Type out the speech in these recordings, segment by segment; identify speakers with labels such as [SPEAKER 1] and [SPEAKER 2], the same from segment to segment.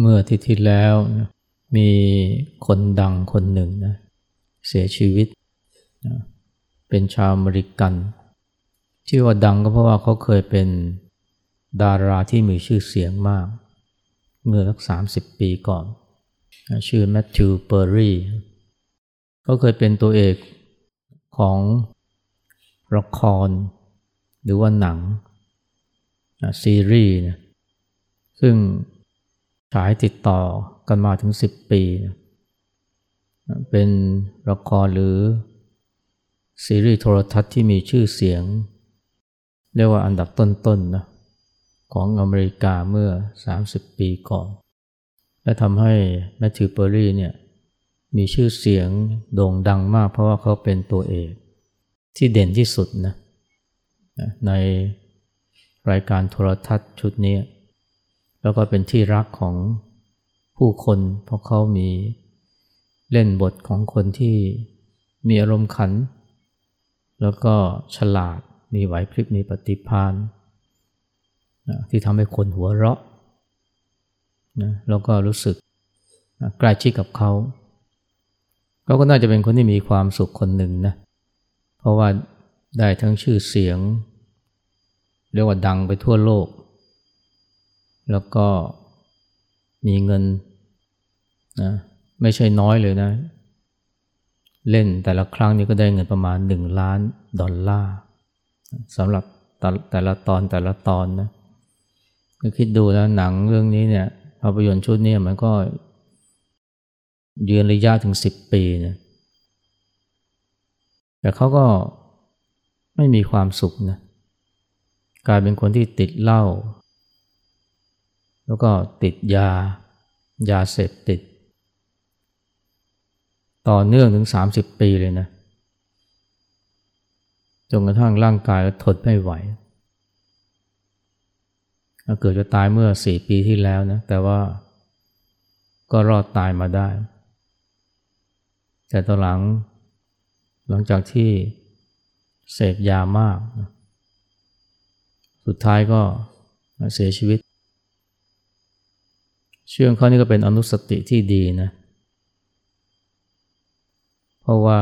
[SPEAKER 1] เมื่อที่ที่แล้วนะมีคนดังคนหนึ่งนะเสียชีวิตนะเป็นชาวอเมริกัน ที่ว่าดังก็เพราะว่าเขาเคยเป็นดาราที่มีชื่อเสียงมาก เมื่อสักสามสิบปีก่อน ชื่อแมทธิวเปอร์รี่เขาเคยเป็นตัวเอกของละคร หรือว่าหนังซีรีส์นะซึ่ง ฉายติดต่อกันมาถึง 10 ปีเป็นละครหรือ ซีรีส์โทรทัศน์ที่มีชื่อเสียง เรียกว่าอันดับต้นๆนนะของอเมริกาเมื่อ 30 ปีก่อน และทำให้แมทธิวเปอร์รี่เนี่ยมีชื่อเสียงโด่งดังมากเพราะว่าเขาเป็นตัวเอกที่เด่นที่สุดนะในรายการโทรทัศน์ชุดนี้ แล้วก็เป็นที่รักของผู้คน เพราะเขามีเล่นบทของคนที่มีอารมณ์ขัน แล้วก็ฉลาดมีไหวพริบมีปฏิภาณที่ทำให้คนหัวเราะนะแล้วก็รู้สึกใกล้ชิดกับเขาเขาก็น่าจะเป็นคนที่มีความสุขคนหนึ่งนะเพราะว่าได้ทั้งชื่อเสียง เรียกว่าดังไปทั่วโลก แล้วก็มีเงินนะไม่ใช่น้อยเลยนะ เล่นแต่ละครั้งนี้ก็ได้เงินประมาณหนึ่งล้านดอลลาร์สำหรับแต่ละตอนแต่ละตอนนะก็คิดดูแล้วหนังเรื่องนี้เนี่ยภาพยนตร์ชุดนี้มันก็ยืนระยะถึงสิบปีนะแต่เขาก็ไม่มีความสุขนะกลายเป็นคนที่ติดเหล้า แล้วก็ติดยา ยาเสพติด ต่อเนื่องถึง 30 ปีเลยนะจนกระทั่งร่างกายทนไม่ไหวเกิดจะตายเมื่อสี่ปีที่แล้วนะ แต่ว่าก็รอดตายมาได้ แต่ตอนหลัง หลังจากที่เสพยามาก สุดท้ายก็เสียชีวิต เชื่องเขานี่ก็เป็นอนุสติที่ดีนะ เพราะว่า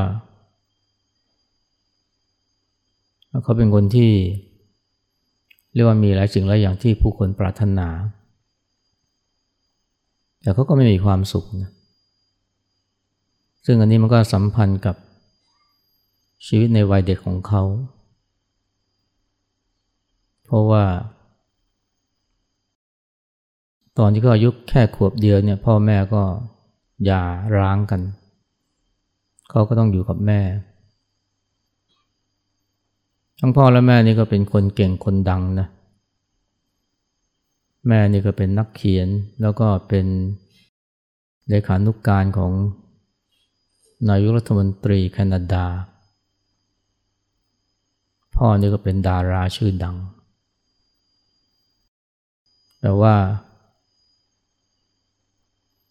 [SPEAKER 1] เขาเป็นคนที่ เรียกว่ามีหลายสิ่งหลายอย่างที่ผู้คนปรารถนา แต่เขาก็ไม่มีความสุขนะซึ่งอันนี้มันก็สัมพันธ์กับชีวิตในวัยเด็กของเขา เพราะว่า ตอนที่เขาอายุแค่ขวบเดียวเนี่ยพ่อแม่ก็หย่าร้างกัน เขาก็ต้องอยู่กับแม่ ทั้งพ่อและแม่นี่ก็เป็นคนเก่งคนดังนะแม่นี่ก็เป็นนักเขียนแล้วก็เป็นเลขานุกการของนายกรัฐมนตรีแคนาดา พ่อนี่ก็เป็นดาราชื่อดัง แต่ว่า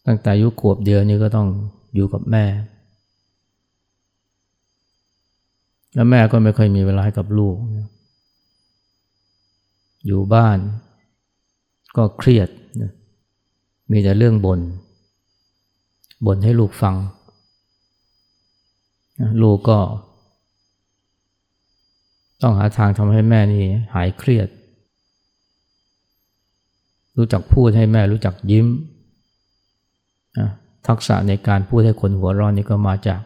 [SPEAKER 1] ตั้งแต่อายุขวบเดียวนี่ก็ต้องอยู่กับแม่ แล้วแม่ก็ไม่ค่อยมีเวลาให้กับลูก อยู่บ้านก็เครียด มีแต่เรื่องบน่นบ่นให้ลูกฟัง ลูกก็ ต้องหาทางทำให้แม่นี่หายเครียด รู้จักพูดให้แม่รู้จักยิ้ม ทักษะในการพูดให้คนหัวร้อนนี่ก็มาจาก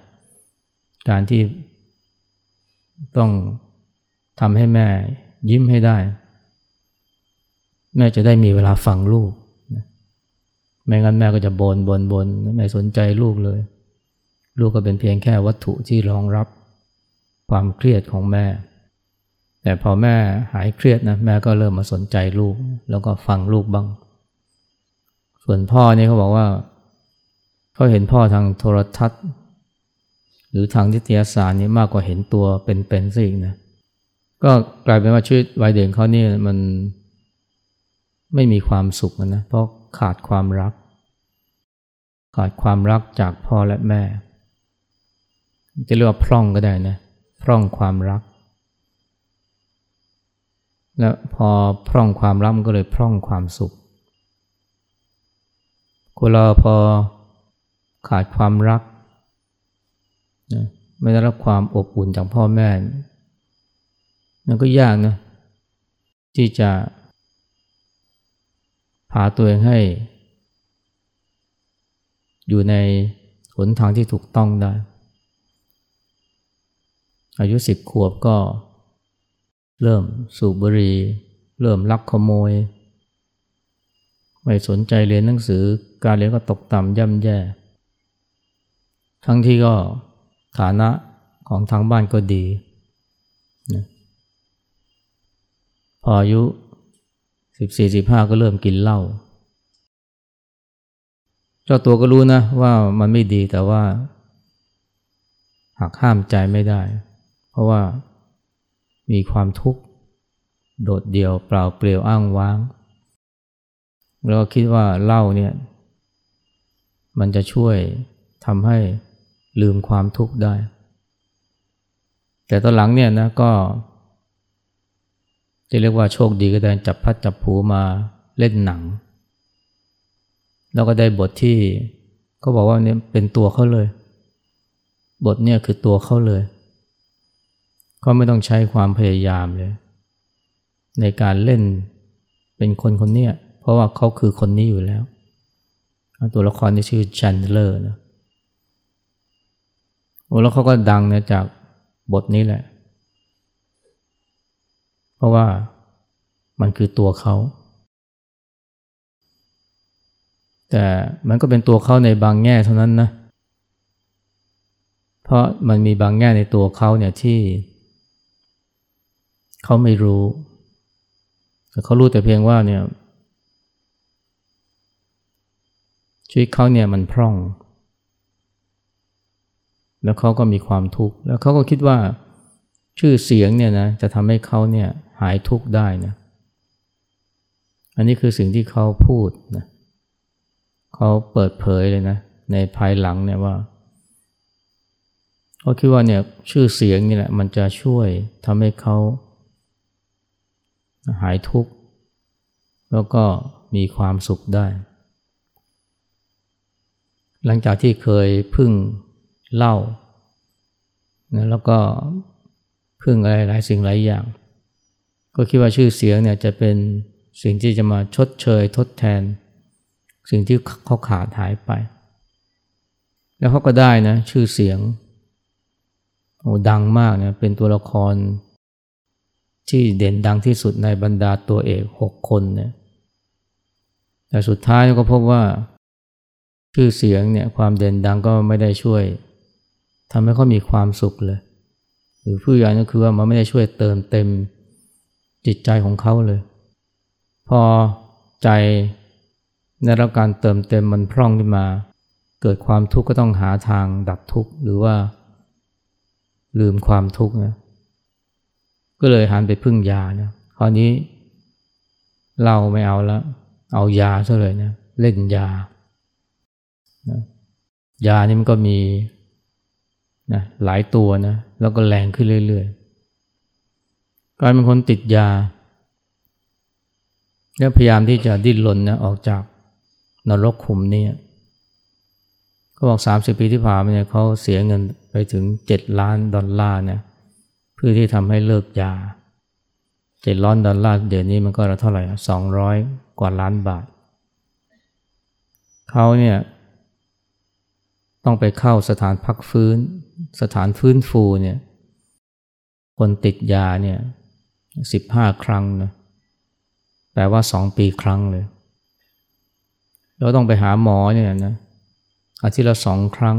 [SPEAKER 1] การที่ต้องทำให้แม่ยิ้มให้ได้ แม่จะได้มีเวลาฟังลูกไม่งั้นแม่ก็จะบนบนบนไม่สนใจลูกเลย ลูกก็เป็นเพียงแค่วัตถุที่รองรับความเครียดของแม่ แต่พอแม่หายเครียดนะแม่ก็เริ่มมาสนใจลูก แล้วก็ฟังลูกบ้าง ส่วนพ่อนี่เขาบอกว่า เขาเห็นพ่อทางโทรทัศน์ หรือทางทิทยาศารนี่มากกว่าเห็นตัวเป็นๆซะอีกนะก็กลายเป็นว่าชีวิตวัยเด็กเขานี่มันไม่มีความสุขนะเพราะขาดความรัก ขาดความรักจากพ่อและแม่ จะเรียกว่าพร่องก็ได้นะพร่องความรัก แล้วพอพร่องความรักมันก็เลยพร่องความสุขคนเราพอ ขาดความรักนะไม่ได้รับความอบอุ่นจากพ่อแม่มันก็ยากนะที่จะพาตัวเองให้ อยู่ในหนทางที่ถูกต้องได้ อายุสิบขวบก็ เริ่มสูบบุหรี่เริ่มลักขโมย ไม่สนใจเรียนหนังสือ การเรียนก็ตกต่ำย่ำแย่ ทั้งที่ก็ฐานะของทางบ้านก็ดีนะพออายุสิบสี่สิบห้าก็เริ่มกินเหล้าเจ้าตัวก็รู้นะว่ามันไม่ดีแต่ว่าหักห้ามใจไม่ได้ เพราะว่ามีความทุกข์โดดเดี่ยวเปล่าเปลี่ยวอ้างว้าง แล้วก็คิดว่าเหล้าเนี่ย มันจะช่วยทำให้ ลืมความทุกข์ได้ แต่ตอนหลังเนี่ยนะก็จะเรียกว่าโชคดีก็ได้จับพัดจับผูมาเล่นหนัง แล้วก็ได้บทที่เขาบอกว่าเนี่ยเป็นตัวเขาเลย บทเนี่ยคือตัวเขาเลยเขาไม่ต้องใช้ความพยายามเลย ในการเล่นเป็นคนคนนี้เพราะว่าเขาคือคนนี้อยู่แล้ว ตัวละครที่ชื่อจันเลอร์นะ โอ้แล้วเขาก็ดังเนะจากบทนี้แหละ เพราะว่ามันคือตัวเขา แต่มันก็เป็นตัวเขาในบางแง่เท่านั้นนะ เพราะมันมีบางแง่ในตัวเขาเนี่ยที่เขาไม่รู้แต่เขารู้แต่เพียงว่าเนี่ยชีวิตเขาเนี่ยมันพร่อง แล้วเขาก็มีความทุกข์ แล้วเขาก็คิดว่าชื่อเสียงเนี่ยนะจะทำให้เขาเนี่ยหายทุกข์ได้นะ อันนี้คือสิ่งที่เขาพูดนะเขาเปิดเผยเลยนะ ในภายหลังเนี่ยว่าเขาคิดว่าเนี่ยชื่อเสียงนี่แหละมันจะช่วยทำให้เขาหายทุกข์แล้วก็มีความสุขได้ หลังจากที่เคยพึ่ง เล่านะแล้วก็พึ่งอะไรหลายสิ่งหลายอย่าง ก็คิดว่าชื่อเสียงเนี่ยจะเป็นสิ่งที่จะมาชดเชยทดแทน สิ่งที่เขาขาดหายไป แล้วเขาก็ได้นะชื่อเสียงโอ้ดังมากเนี่ยเป็นตัวละคร ที่เด่นดังที่สุดในบรรดาตัวเอกหกคนเนี่ยแต่สุดท้ายก็พบว่า ชื่อเสียงเนี่ยความเด่นดังก็ไม่ได้ช่วย ทำให้เขามีความสุขเลย หรือผู้ใหญ่ก็คือว่ามันไม่ได้ช่วยเติมเต็มจิตใจของเขาเลย พอใจได้รับการเติมเต็มมันพร่องขึ้นมา เกิดความทุกข์ก็ต้องหาทางดับทุกข์หรือว่า ลืมความทุกข์นะก็เลยหันไปพึ่งยานะคราวนี้เราไม่เอาแล้ว เอายาซะเลยนะเล่นยานะยานี่มันก็มี นะหลายตัวนะแล้วก็แรงขึ้นเรื่อยๆกลายเป็นคนติดยา แล้วพยายามที่จะดิ้นรนนะออกจากนรกขุมนี้เขาบอกสามสิบปีที่ผ่านมาเนี่ยเขาเสียเงินไปถึงเจ็ดล้านดอลลาร์เนี่ยเพื่อที่ทำให้เลิกยาเจ็ดล้านดอลลาร์เดี๋ยวนี้มันก็เท่าไหร่สองร้อยกว่าล้านบาทเขาเนี่ย ต้องไปเข้าสถานพักฟื้น สถานฟื้นฟูเนี่ย คนติดยาเนี่ยสิบห้าครั้งนะแปลว่าสองปีครั้งเลยแล้วต้องไปหาหมอเนี่ยนะอาทิตย์ละสองครั้ง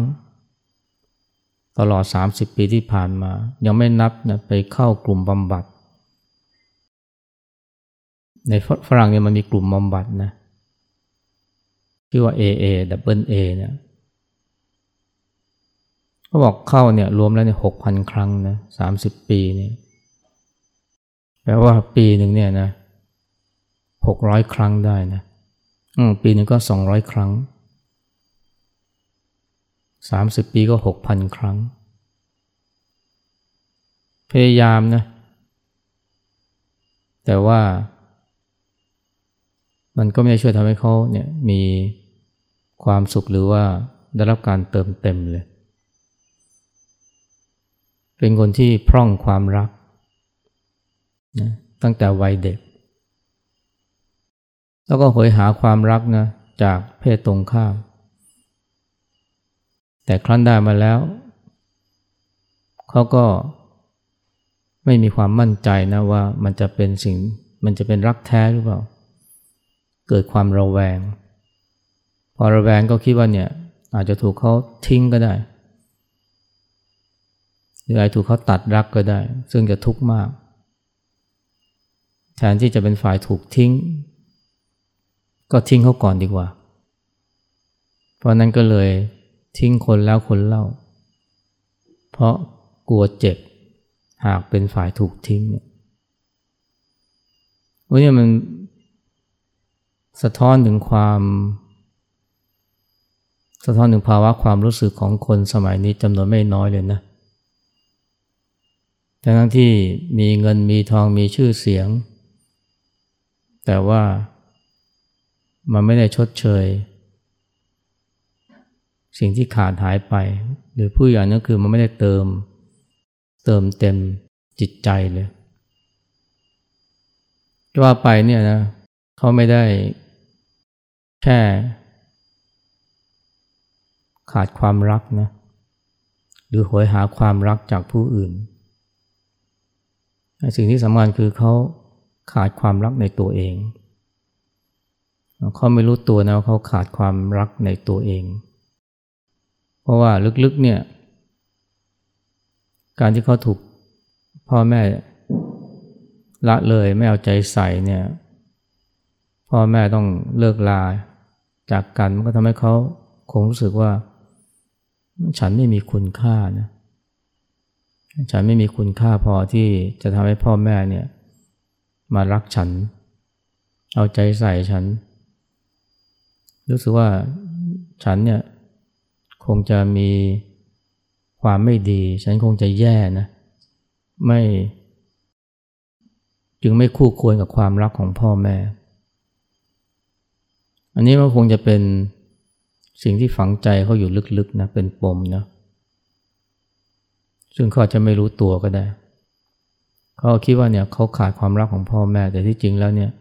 [SPEAKER 1] ตลอดสามสิบปีที่ผ่านมา ยังไม่นับนะไปเข้ากลุ่มบำบัด ในฝรั่งเนี่ยมันมีกลุ่มบำบัดนะชื่อว่า AA double A เนี่ย เขาบอกเข้าเนี่ยรวมแล้วเนี่ยหกพันครั้งนะสามสิบปีเนี่ยแปลว่าปีหนึ่งเนี่ยนะหกร้อยครั้งได้นะปีหนึ่งก็สองร้อยครั้งสามสิบปีก็หกพันครั้ง พยายามนะ แต่ว่า มันก็ไม่ช่วยทำให้เขาเนี่ยมีความสุขหรือว่าได้รับการเติมเต็มเลย เป็นคนที่พร่องความรักนะตั้งแต่วัยเด็ก แล้วก็หอยหาความรักนะจากเพศตรงข้าม แต่ครั้นได้มาแล้ว เขาก็ไม่มีความมั่นใจนะว่ามันจะเป็นสิ่งมันจะเป็นรักแท้หรือเปล่า เกิดความระแวง พอระแวงก็คิดว่าเนี่ยอาจจะถูกเขาทิ้งก็ได้ หรืออาจถูกเขาตัดรักก็ได้ ซึ่งจะทุกข์มาก แทนที่จะเป็นฝ่ายถูกทิ้ง ก็ทิ้งเขาก่อนดีกว่า เพราะนั้นก็เลยทิ้งคนแล้วคนเล่า เพราะกลัวเจ็บหากเป็นฝ่ายถูกทิ้งเนี่ยวันนี้มันสะท้อนถึงความ สะท้อนถึงภาวะความรู้สึกของคนสมัยนี้จำนวนไม่น้อยเลยนะ ทั้งที่มีเงินมีทองมีชื่อเสียง แต่ว่ามันไม่ได้ชดเชย สิ่งที่ขาดหายไป หรือผู้อย่างนั้นคือมันไม่ได้เติม เติมเต็มจิตใจเลยว่าไปเนี่ยนะเขาไม่ได้แค่ขาดความรักนะหรือหวยหาความรักจากผู้อื่น สิ่งที่สำคัญคือเขาขาดความรักในตัวเอง เขาไม่รู้ตัวนะว่าเขาขาดความรักในตัวเอง เพราะว่าลึกๆเนี่ย การที่เขาถูกพ่อแม่ละเลยไม่เอาใจใส่เนี่ยพ่อแม่ต้องเลิกลาจากกันมันก็ทำให้เขาคงรู้สึกว่า ฉันไม่มีคุณค่านะ ฉันไม่มีคุณค่าพอที่จะทำให้พ่อแม่เนี่ยมารักฉัน เอาใจใส่ฉัน รู้สึกว่าฉันเนี่ยคงจะมีความไม่ดี ฉันคงจะแย่นะ ไม่ จึงไม่คู่ควรกับความรักของพ่อแม่ อันนี้มันคงจะเป็นสิ่งที่ฝังใจเขาอยู่ลึกๆนะเป็นปมนะ ซึ่งเขาจะไม่รู้ตัวก็ได้ เขาคิดว่าเนี่ยเขาขาดความรักของพ่อแม่ แต่ที่จริงแล้วเนี่ย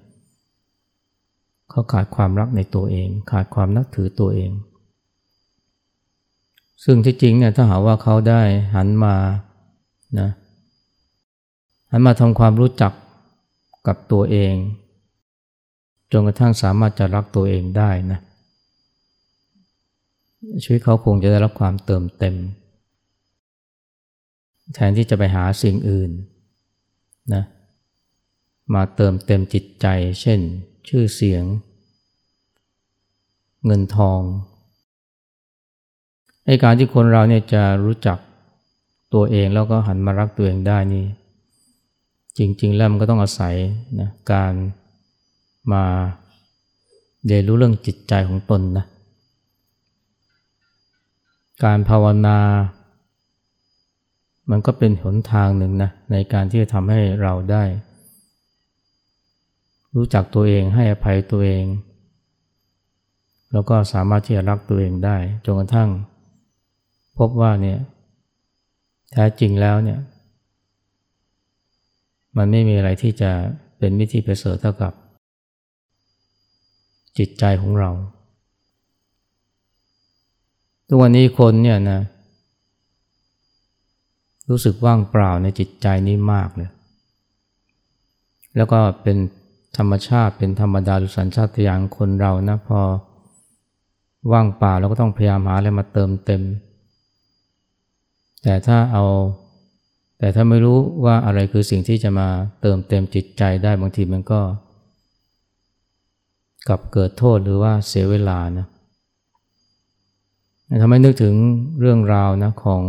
[SPEAKER 1] เขาขาดความรักในตัวเอง ขาดความนับถือตัวเอง ซึ่งที่จริงเนี่ยถ้าหาว่าเขาได้หันมานะหันมาทำความรู้จักกับตัวเอง จนกระทั่งสามารถจะรักตัวเองได้นะชีวิตเขาคงจะได้รับความเติมเต็ม แทนที่จะไปหาสิ่งอื่นนะมาเติมเต็มจิตใจ เช่น ชื่อเสียง เงินทองไอการที่คนเราเนี่ยจะรู้จักตัวเองแล้วก็หันมารักตัวเองได้นี่ จริง ๆ แล้วมันก็ต้องอาศัยนะการมาเรียนรู้เรื่องจิตใจของตนนะการภาวนา มันก็เป็นหนทางหนึ่งนะในการที่จะทำให้เราได้ รู้จักตัวเองให้อภัยตัวเอง แล้วก็สามารถที่จะรักตัวเองได้จนกระทั่ง พบว่าเนี่ยแท้จริงแล้วเนี่ย มันไม่มีอะไรที่จะเป็นวิธีประเสริฐเท่ากับ จิตใจของเรา ทุกวันนี้คนเนี่ยนะ รู้สึกว่างเปล่าในจิตใจนี้มากเลยแล้วก็เป็นธรรมชาติเป็นธรรมดาดุสัญชาตญาณคนเรานะพอว่างเปล่าเราก็ต้องพยายามหาอะไรมาเติมเต็ม แต่ถ้าเอา แต่ถ้าไม่รู้ว่าอะไรคือสิ่งที่จะมาเติมเต็มจิตใจได้บางทีมันก็กลับเกิดโทษหรือว่าเสียเวลานะทำให้นึกถึงเรื่องราวนะของ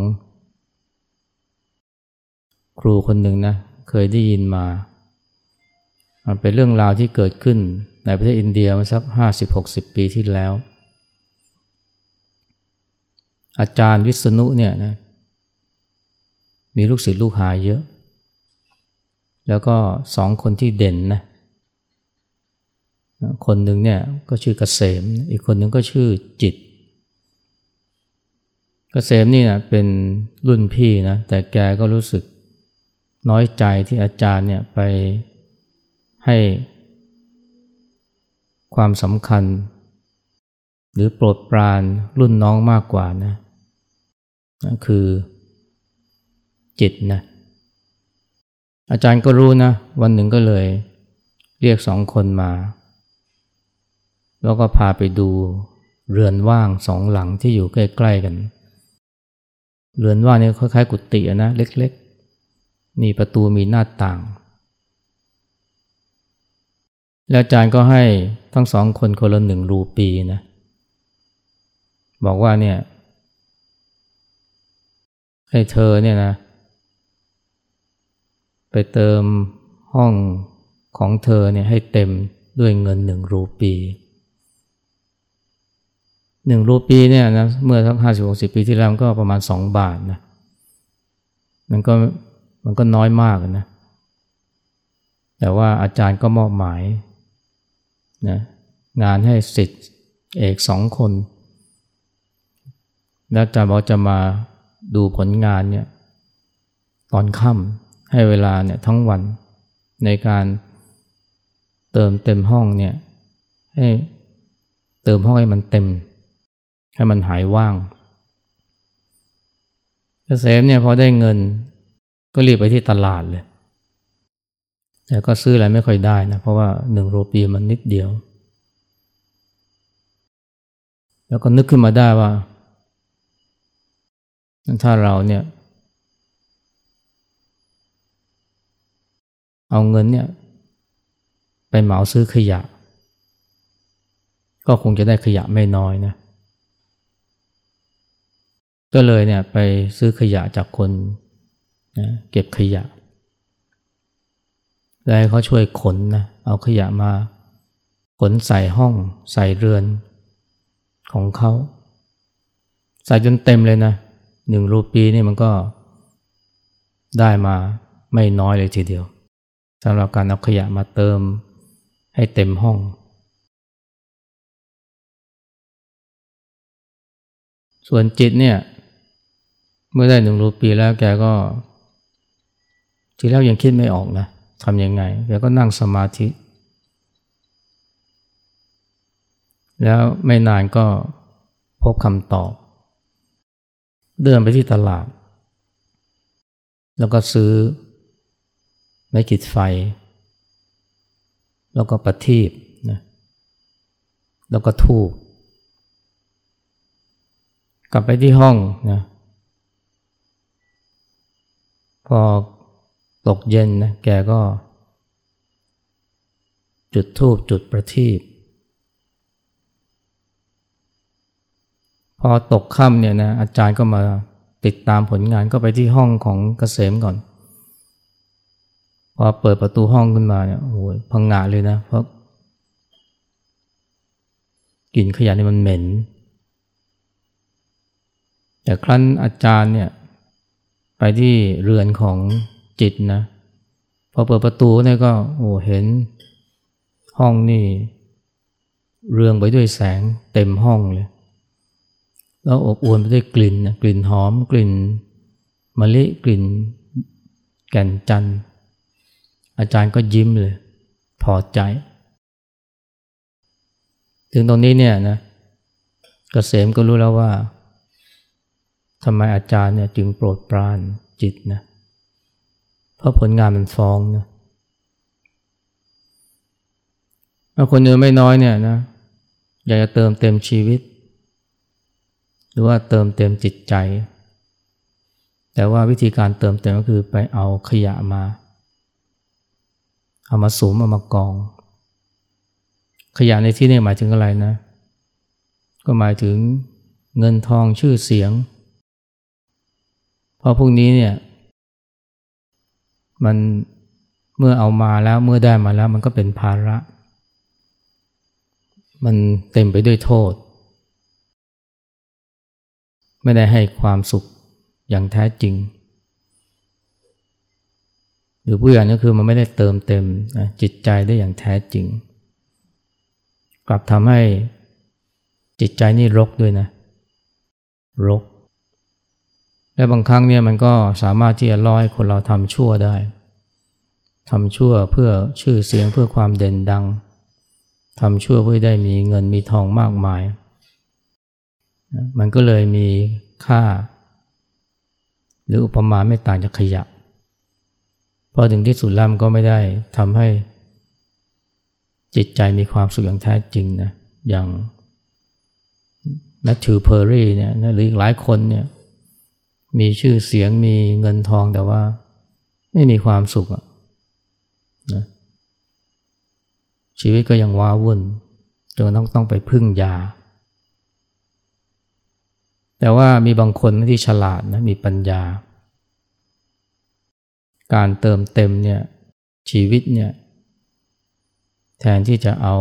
[SPEAKER 1] ครูคนหนึ่งนะเคยได้ยินมามันเป็นเรื่องราวที่เกิดขึ้นในประเทศอินเดียมาสักห้าสิบหกสิบปีที่แล้ว อาจารย์วิษณุเนี่ยนะมีลูกศิษย์ลูกหาเยอะ แล้วก็สองคนที่เด่นนะคนหนึ่งเนี่ยก็ชื่อเกษม อีกคนหนึ่งก็ชื่อจิตเกษมนี่นะเป็นรุ่นพี่นะแต่แกก็รู้สึก น้อยใจที่อาจารย์เนี่ยไปให้ความสำคัญ หรือโปรดปรานรุ่นน้องมากกว่านะนะคือจิตนะอาจารย์ก็รู้นะ วันหนึ่งก็เลยเรียกสองคนมา แล้วก็พาไปดูเรือนว่างสองหลังที่อยู่ใกล้ ๆ กัน เรือนว่างนี่คล้ายๆกุฏินะเล็กๆ มีประตูมีหน้าต่าง แล้วอาจารย์ก็ให้ทั้งสองคนคนละหนึ่งรูปีนะ บอกว่าเนี่ย ให้เธอเนี่ยนะ ไปเติมห้องของเธอเนี่ยให้เต็มด้วยเงินหนึ่งรูปีหนึ่งรูปีเนี่ยนะเมื่อทั้งห้าสิบหกสิบปีที่แล้วก็ประมาณสองบาทนะมันก็ มันก็น้อยมากนะแต่ว่าอาจารย์ก็มอบหมายนะงานให้สิทธิ์เอกสองคน แล้วอาจารย์บอกจะมาดูผลงานเนี่ยตอนค่ำให้เวลาเนี่ยทั้งวันในการเติมเต็มห้องเนี่ยให้เติมห้องให้มันเต็ม ให้มันหายว่างเกษมเนี่ยพอได้เงิน ก็รีบไปที่ตลาดเลย แต่ก็ซื้ออะไรไม่ค่อยได้นะ เพราะว่าหนึ่งโรปีมันนิดเดียว แล้วก็นึกขึ้นมาได้ว่า ถ้าเราเนี่ย เอาเงินเนี่ย ไปเหมาซื้อขยะ ก็คงจะได้ขยะไม่น้อยนะก็เลยเนี่ยไปซื้อขยะจากคน นะเก็บขยะ แล้วให้เขาช่วยขนนะเอาขยะมา ขนใส่ห้องใส่เรือนของเขาใส่จนเต็มเลยนะหนึ่งรูปีนี่มันก็ได้มาไม่น้อยเลยทีเดียวสำหรับการเอาขยะมาเติมให้เต็มห้อง ส่วนจิตเนี่ย เมื่อได้หนึ่งรูปีแล้วแกก็ ทีแรกยังคิดไม่ออกนะทำยังไงแกก็นั่งสมาธิ แล้วไม่นานก็พบคำตอบ เดินไปที่ตลาด แล้วก็ซื้อไม้ขีดไฟ แล้วก็ประทีปนะแล้วก็ทูบกลับไปที่ห้องนะพอ ตกเย็นนะแกก็ จุดทูบจุดประทีปพอตกค่ำเนี่ยนะอาจารย์ก็มาติดตามผลงานก็ไปที่ห้องของกเกษมก่อน พอเปิดประตูห้องขึ้นมาเนี่ยโอ้ยพังงาเลยนะ เพราะกลิ่นขยะนี่มันเหม็น แต่ครั้นอาจารย์เนี่ยไปที่เรือนของ จิตนะ พอเปิดประตูเนี่ยก็โอ้เห็นห้องนี่เรืองไปด้วยแสงเต็มห้องเลย แล้วอบอวลไปด้วยกลิ่นนะกลิ่นหอมกลิ่นมะลิกลิ่นแก่นจันทร์อาจารย์ก็ยิ้มเลย พอใจ ถึงตรงนี้เนี่ยนะกเกษมก็รู้แล้วว่าทำไมอาจารย์เนี่ยจึงโปรดปรานจิตนะเพราะผลงานมันฟ้องนะคนเดินไม่น้อยเนี่ยนะอยากจะเติมเต็มชีวิต หรือว่าเติมเต็มจิตใจ แต่ว่าวิธีการเติมเต็มก็คือไปเอาขยะมาเอามาสูมเอามากอง ขยะในที่นี้หมายถึงอะไรนะ ก็หมายถึงเงินทองชื่อเสียง เพราะพวกนี้เนี่ย มันเมื่อเอามาแล้วเมื่อได้มาแล้วมันก็เป็นภาระ มันเต็มไปด้วยโทษ ไม่ได้ให้ความสุขอย่างแท้จริง หรือผู้ใหญ่ก็คือมันไม่ได้เติมเต็มจิตใจได้อย่างแท้จริง กลับทำให้จิตใจนี่รกด้วยนะ รก และบางครั้งเนี่ยมันก็สามารถที่จะล่อให้คนเราทำชั่วได้ทำชั่วเพื่อชื่อเสียงเพื่อความเด่นดังทำชั่วเพื่อได้มีเงินมีทองมากมาย มันก็เลยมีค่า หรืออุปมาไม่ต่างจากขยะ พอถึงที่สุดแล้วมันก็ไม่ได้ทำให้ จิตใจมีความสุขอย่างแท้จริงนะอย่างแมทธิวเพอร์รี่เนี่ยหรืออีกหลายคนเนี่ย มีชื่อเสียงมีเงินทองแต่ว่าไม่มีความสุขอะนะชีวิตก็ยังว้าวุ่นจนต้องต้องไปพึ่งยา แต่ว่ามีบางคนที่ฉลาดนะมีปัญญา การเติมเต็มเนี่ยชีวิตเนี่ยแทนที่จะเอา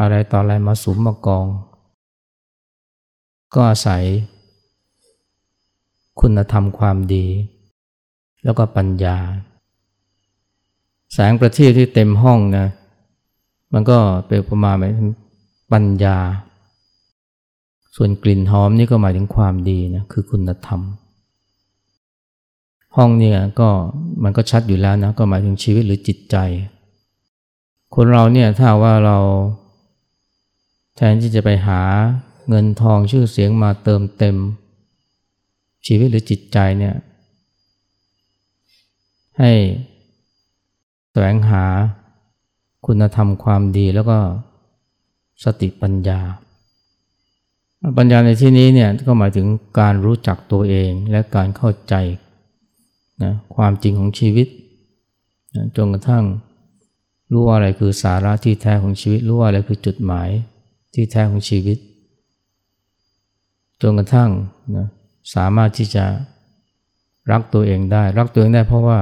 [SPEAKER 1] อะไรต่ออะไรมาสุมมากอง ก็อาศัย คุณธรรมความดี แล้วก็ปัญญา แสงประทีปที่เต็มห้องนะมันก็เป็นประมาณหมายถึงปัญญา ส่วนกลิ่นหอมนี่ก็หมายถึงความดีนะคือคุณธรรม ห้องเนี่ยก็มันก็ชัดอยู่แล้วนะก็หมายถึงชีวิตหรือจิตใจ คนเราเนี่ยถ้าว่าเราแทนที่จะไปหาเงินทองชื่อเสียงมาเติมเต็ม ชีวิตหรือจิตใจเนี่ยให้แสวงหาคุณธรรมความดีแล้วก็สติปัญญา ปัญญาในที่นี้เนี่ยก็หมายถึงการรู้จักตัวเองและการเข้าใจนะความจริงของชีวิตนะจนกระทั่งรู้ว่าอะไรคือสาระที่แท้ของชีวิต รู้ว่าอะไรคือจุดหมายที่แท้ของชีวิต จนกระทั่งนะ สามารถที่จะรักตัวเองได้ รักตัวเองได้เพราะว่า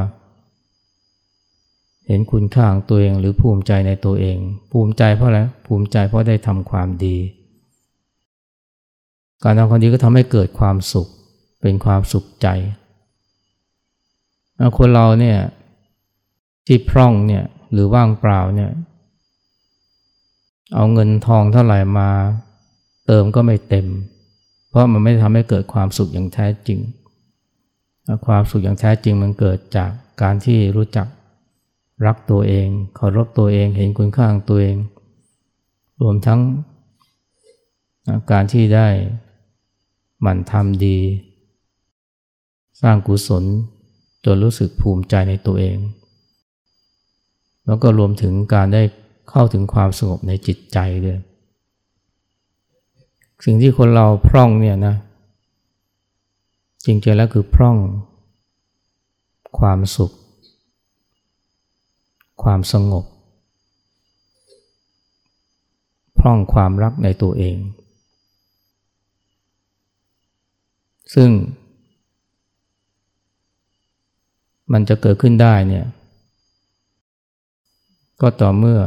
[SPEAKER 1] เห็นคุณค่าของตัวเองหรือภูมิใจในตัวเอง ภูมิใจเพราะอะไรภูมิใจเพราะได้ทำความดี การทำความดีก็ทำให้เกิดความสุขเป็นความสุขใจคนเราเนี่ยที่พร่องเนี่ยหรือว่างเปล่าเนี่ยเอาเงินทองเท่าไหร่มาเติมก็ไม่เต็ม เพราะมันไม่ทำให้เกิดความสุขอย่างแท้จริง ความสุขอย่างแท้จริงมันเกิดจากการที่รู้จักรักตัวเองเคารพตัวเองเห็นคุณค่าของตัวเอง รวมทั้งการที่ได้หมั่นทำดี สร้างกุศลจนรู้สึกภูมิใจในตัวเอง แล้วก็รวมถึงการได้เข้าถึงความสงบในจิตใจด้วย สิ่งที่คนเราพร่องเนี่ยนะ จริงๆแล้วคือพร่อง ความสุข ความสงบ พร่องความรักในตัวเอง ซึ่ง มันจะเกิดขึ้นได้เนี่ย ก็ต่อเมื่อ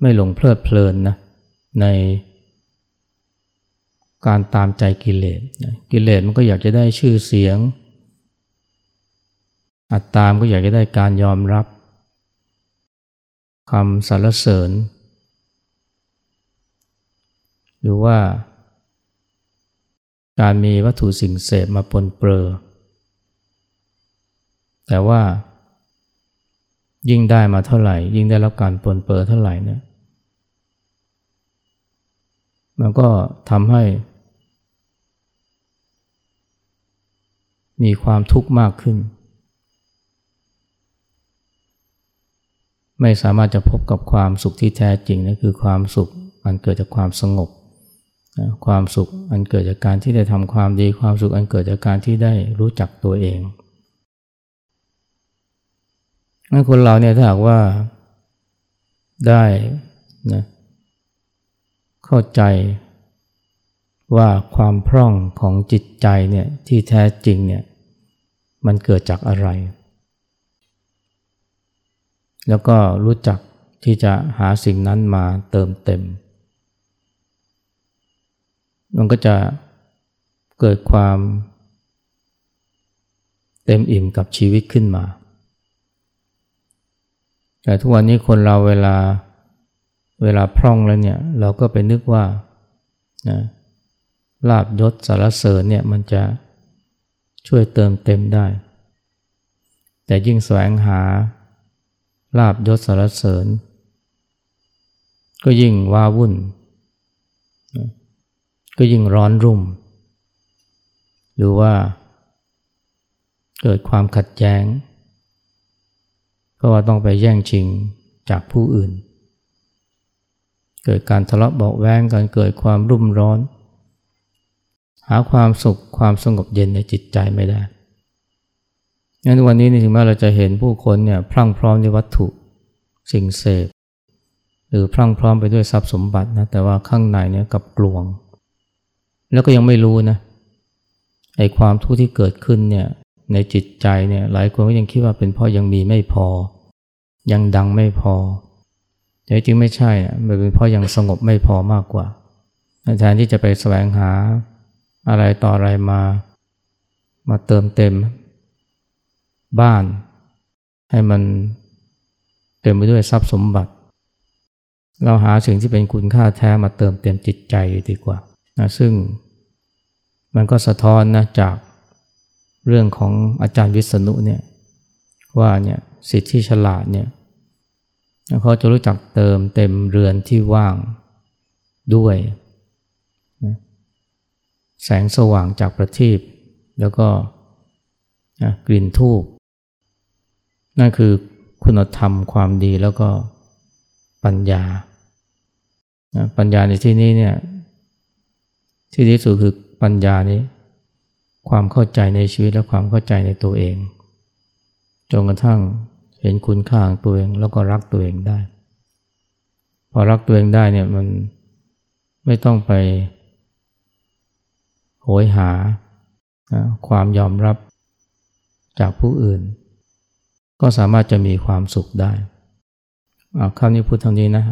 [SPEAKER 1] ไม่หลงเพลิดเพลินนะใน การตามใจกิเลสกิเลสมันก็อยากจะได้ชื่อเสียง อัตตามก็อยากจะได้การยอมรับคำสรรเสริญ หรือว่า การมีวัตถุสิ่งเสพมาปนเปื้อแต่ว่า ยิ่งได้มาเท่าไหร่ ยิ่งได้รับการปนเปื้อเท่าไหร่เนี่ยมันก็ทำให้ มีความทุกข์มากขึ้น ไม่สามารถจะพบกับความสุขที่แท้จริงนะคือความสุขอันเกิดจากความสงบ ความสุขอันเกิดจากการที่ได้ทำความดี ความสุขอันเกิดจากการที่ได้รู้จักตัวเองงั้นคนเราเนี่ยถ้าหากว่าได้นะเข้าใจ ว่าความพร่องของจิตใจเนี่ยที่แท้จริงเนี่ยมันเกิดจากอะไร แล้วก็รู้จักที่จะหาสิ่งนั้นมาเติมเต็ม มันก็จะเกิดความเต็มอิ่มกับชีวิตขึ้นมา แต่ทุกวันนี้คนเราเวลาเวลาพร่องแล้วเนี่ยเราก็ไปนึกว่านะ ลาบยศสารเสริญเนี่ยมันจะช่วยเติมเต็มได้ แต่ยิ่งแสวงหาลาบยศสารเสริญ ก็ยิ่งว้าวุ่น ก็ยิ่งร้อนรุ่ม หรือว่าเกิดความขัดแย้ง เพราะว่าต้องไปแย่งชิงจากผู้อื่น เกิดการทะเลาะเบาแวงกันเกิดความรุ่มร้อน หาความสุขความสงบเย็นในจิตใจไม่ได้งั้นวันนี้นถึงแม้เราจะเห็นผู้คนเนี่ยพรั่งพร้อมในวัตถุสิ่งเสพหรือพรั่งพร้อมไปด้วยทรัพย์สมบัตินะแต่ว่าข้างในเนี่ยกับกลวง แล้วก็ยังไม่รู้นะไอ้ความทุกข์ที่เกิดขึ้นเนี่ยในจิตใจเนี่ยหลายคนก็ยังคิดว่าเป็นเพราะยังมีไม่พอ ยังดังไม่พอ แต่จริงไม่ใช่นะมันเป็นเพราะยังสงบไม่พอมากกว่าแทนที่จะไปแสวงหา อะไรต่ออะไรมา มาเติมเต็ม บ้าน ให้มันเต็มไปด้วยทรัพย์สมบัติ เราหาสิ่งที่เป็นคุณค่าแท้มาเติมเต็มจิตใจดีกว่านะซึ่งมันก็สะท้อนนะจากเรื่องของอาจารย์วิษณุเนี่ยว่าเนี่ยสิทธิฉลาดเนี่ยเขาจะรู้จักเติมเต็มเรือนที่ว่างด้วย แสงสว่างจากประทีปแล้วก็กลิ่นทูบนั่นคือคุณธรรมความดีแล้วก็ปัญญา ปัญญาในที่นี้เนี่ยที่ที่สุดคือปัญญานี้ ความเข้าใจในชีวิตและความเข้าใจในตัวเอง จนกระทั่งเห็นคุณค่าของตัวเองแล้วก็รักตัวเองได้ พอรักตัวเองได้เนี่ยมันไม่ต้องไป โหยหาความยอมรับจากผู้อื่น ก็สามารถจะมีความสุขได้เอาคำนี้พูดทางนี้นะ